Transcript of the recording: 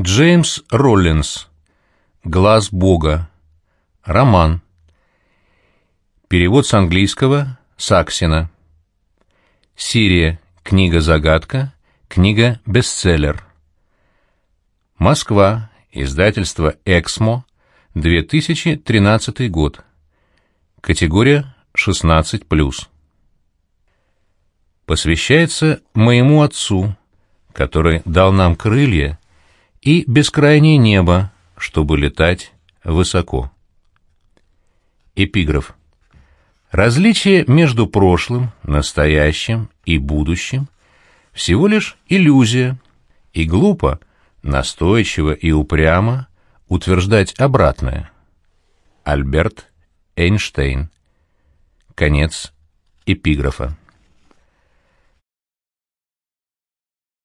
Джеймс Роллинс. Глаз Бога. Роман. Перевод с английского Саксина. Сирия. Книга-загадка. Книга-бестселлер. Москва. Издательство «Эксмо». 2013 год. Категория 16+. Посвящается моему отцу, который дал нам крылья и бескрайнее небо, чтобы летать высоко. Эпиграф. Различие между прошлым, настоящим и будущим всего лишь иллюзия, и глупо, настойчиво и упрямо утверждать обратное. Альберт Эйнштейн. Конец эпиграфа.